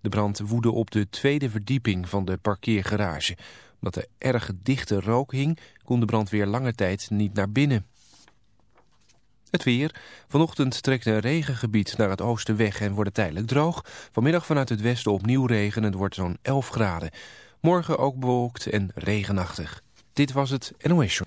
De brand woedde op de tweede verdieping van de parkeergarage. Omdat er erg dichte rook hing, kon de brandweer lange tijd niet naar binnen. Het weer. Vanochtend trekt een regengebied naar het oosten weg en wordt het tijdelijk droog. Vanmiddag vanuit het westen opnieuw regen en het wordt zo'n 11 graden. Morgen ook bewolkt en regenachtig. Dit was het NOS Show.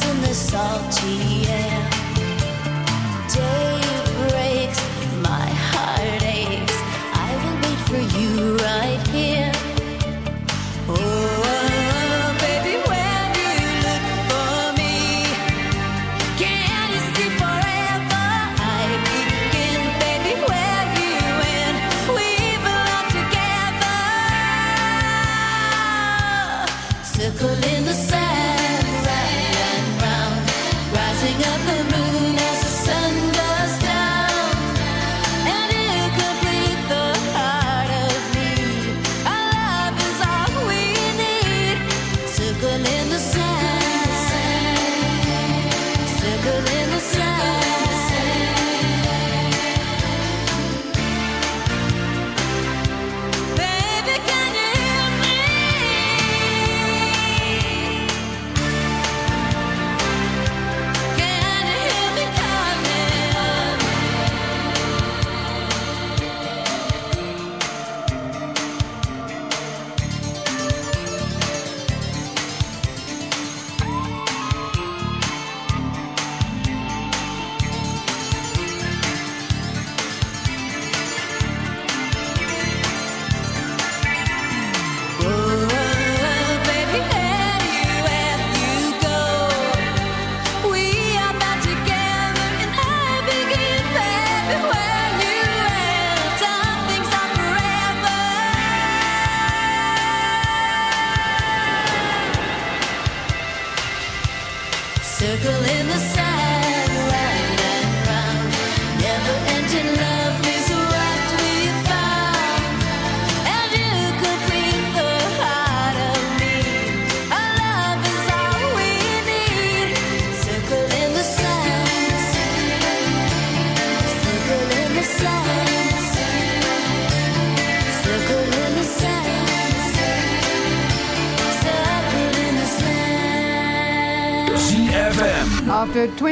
in the salty air.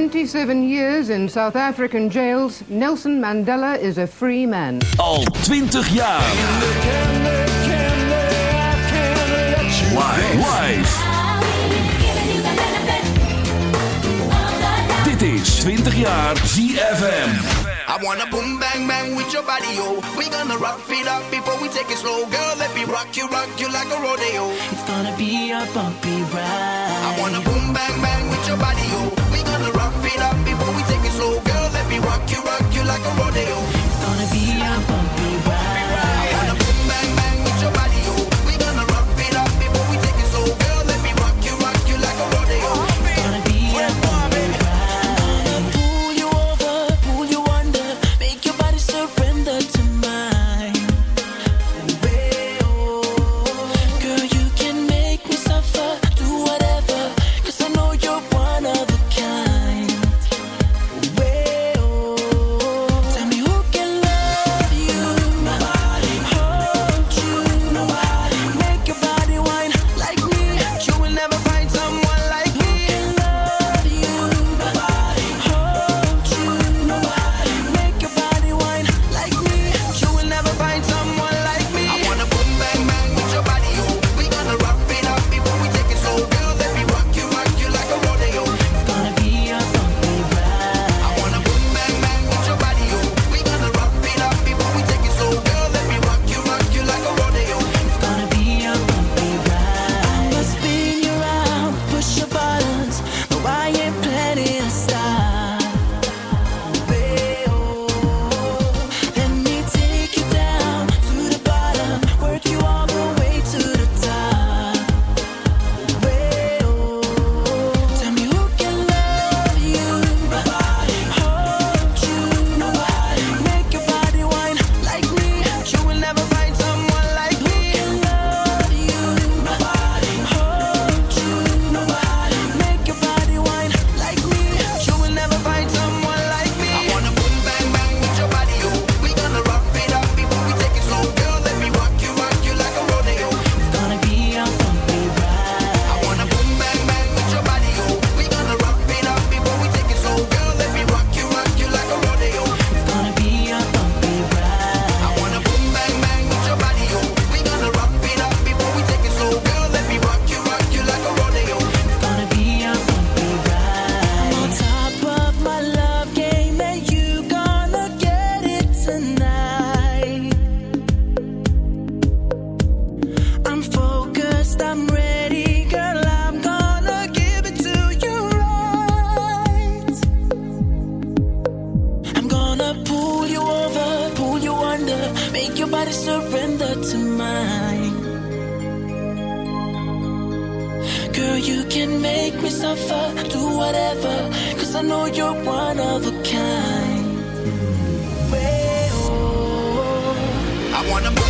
27 years in South African jails, Nelson Mandela is a free man. Al 20 jaar. Live. Dit is 20 jaar ZFM. I wanna boom bang bang with your body, yo. We gonna rock it up before we take it slow. Girl, let me rock you, rock you like a rodeo. It's gonna be a bumpy ride. I wanna boom bang bang with your body, yo. it up before we take it slow. Girl, let me rock you, rock you like a rodeo. It's gonna be a bumpy ride. to mine. Girl, you can make me suffer, do whatever, cause I know you're one of a kind. I wanna.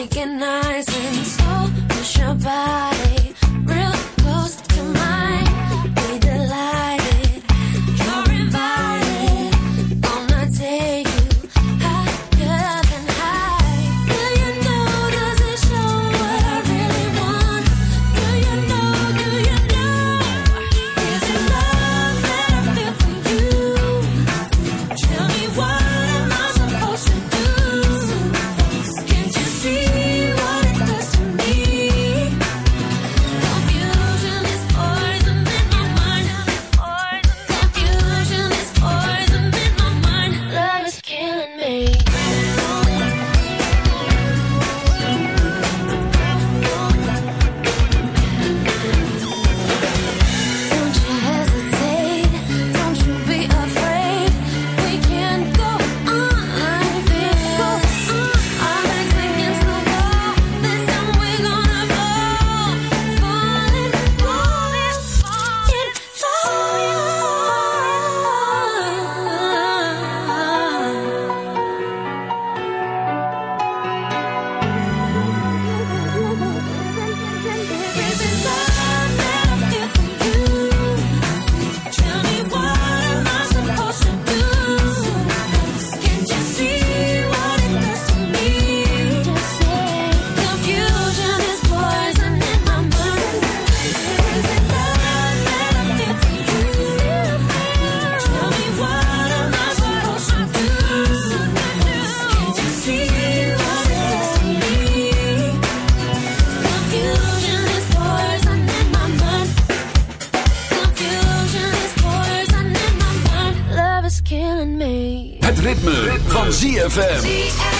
shaking nice and slow. Push your body. van ZFM.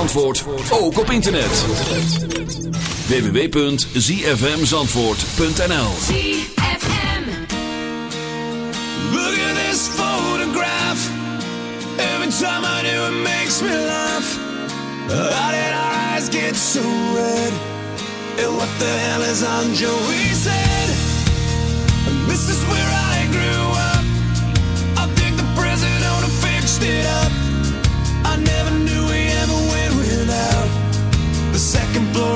Zandvoort ook op internet. www.zfmzandvoort.nl ZFM Look at me get so red? Is this is where I grew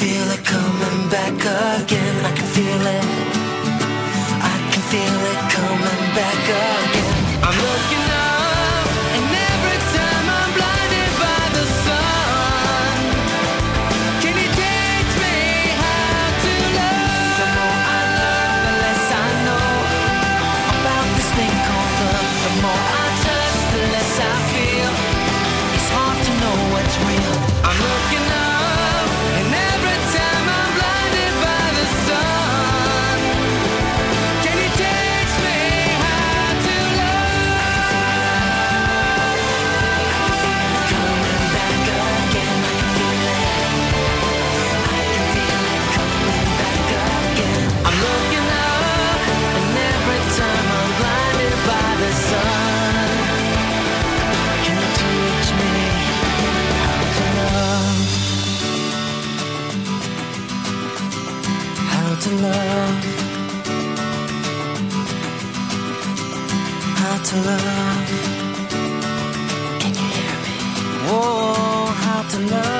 feel it coming back again. I can feel it. I can feel it coming back again. to love, how to love. Can you hear me? Oh, how to love.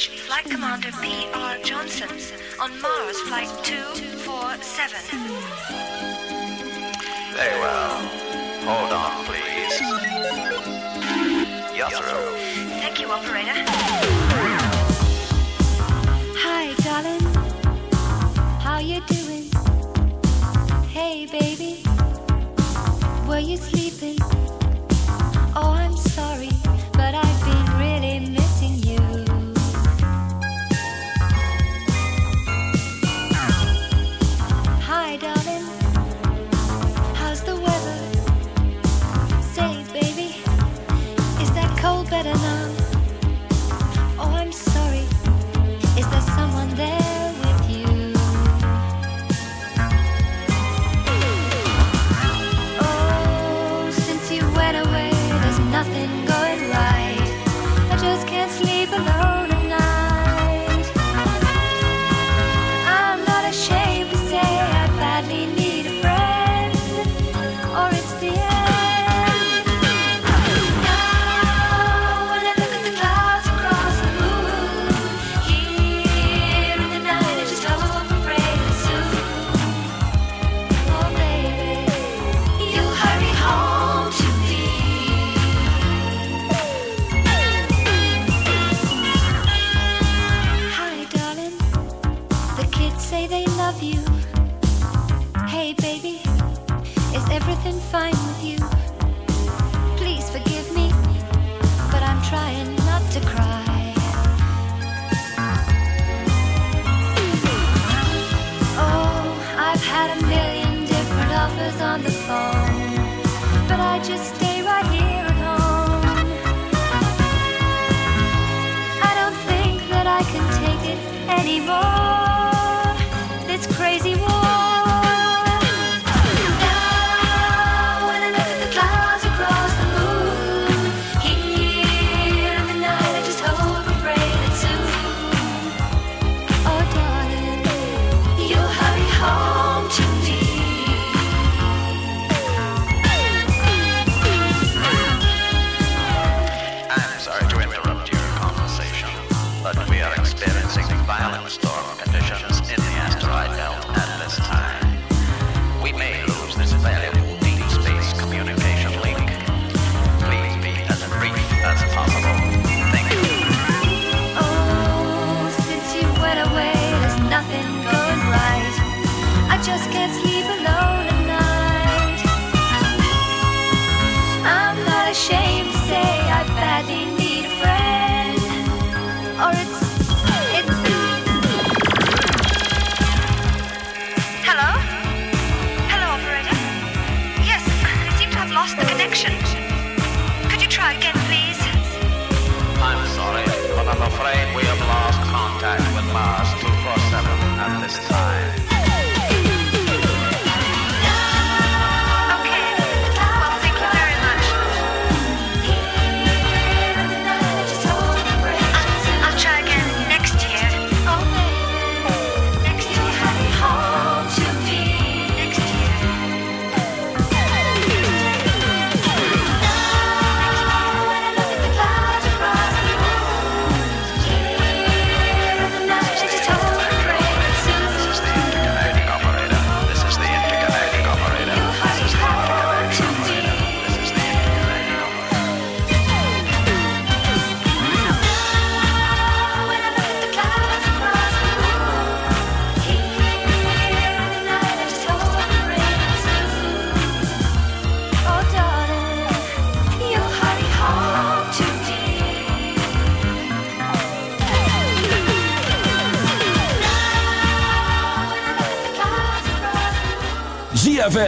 reached Flight Commander P.R. Johnson on Mars Flight 247. Very well. Hold on, please. You're. Thank you, operator. Hi, darling. How you doing? Hey, baby. Were you sleeping?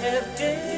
have dared.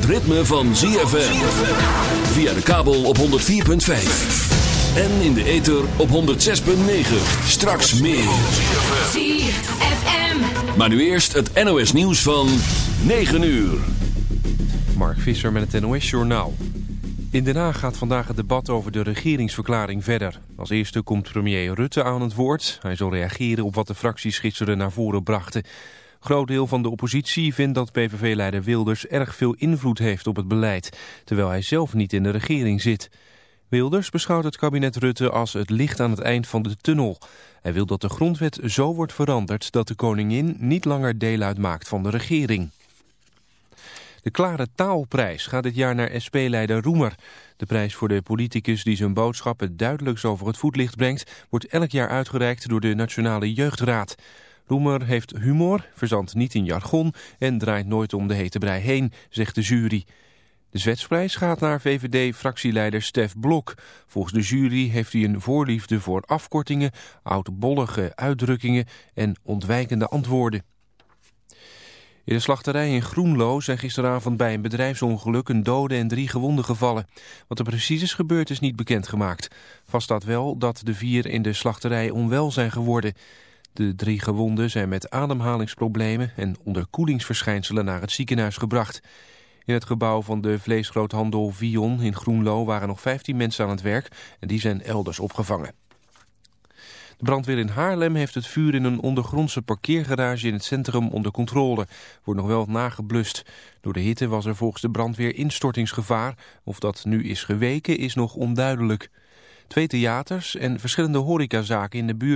Het ritme van ZFM. Via de kabel op 104.5. En in de ether op 106.9. Straks meer. ZFM. Maar nu eerst het NOS nieuws van 9 uur. Mark Visser met het NOS Journaal. In Den Haag gaat vandaag het debat over de regeringsverklaring verder. Als eerste komt premier Rutte aan het woord. Hij zal reageren op wat de fracties gisteren naar voren brachten. Groot deel van de oppositie vindt dat PVV-leider Wilders erg veel invloed heeft op het beleid, terwijl hij zelf niet in de regering zit. Wilders beschouwt het kabinet Rutte als het licht aan het eind van de tunnel. Hij wil dat de grondwet zo wordt veranderd dat de koningin niet langer deel uitmaakt van de regering. De Klare Taalprijs gaat dit jaar naar SP-leider Roemer. De prijs voor de politicus die zijn boodschap het over het voetlicht brengt... wordt elk jaar uitgereikt door de Nationale Jeugdraad. Roemer heeft humor, verzandt niet in jargon... en draait nooit om de hete brei heen, zegt de jury. De Zwetsprijs gaat naar VVD-fractieleider Stef Blok. Volgens de jury heeft hij een voorliefde voor afkortingen... oudbollige uitdrukkingen en ontwijkende antwoorden. In de slachterij in Groenlo zijn gisteravond bij een bedrijfsongeluk een dode en drie gewonden gevallen. Wat er precies is gebeurd is niet bekendgemaakt. Vast staat wel dat de vier in de slachterij onwel zijn geworden. De drie gewonden zijn met ademhalingsproblemen en onderkoelingsverschijnselen naar het ziekenhuis gebracht. In het gebouw van de vleesgroothandel Vion in Groenlo waren nog 15 mensen aan het werk en die zijn elders opgevangen. De brandweer in Haarlem heeft het vuur in een ondergrondse parkeergarage in het centrum onder controle. Wordt nog wel nageblust. Door de hitte was er volgens de brandweer instortingsgevaar. Of dat nu is geweken is nog onduidelijk. Twee theaters en verschillende horecazaken in de buurt.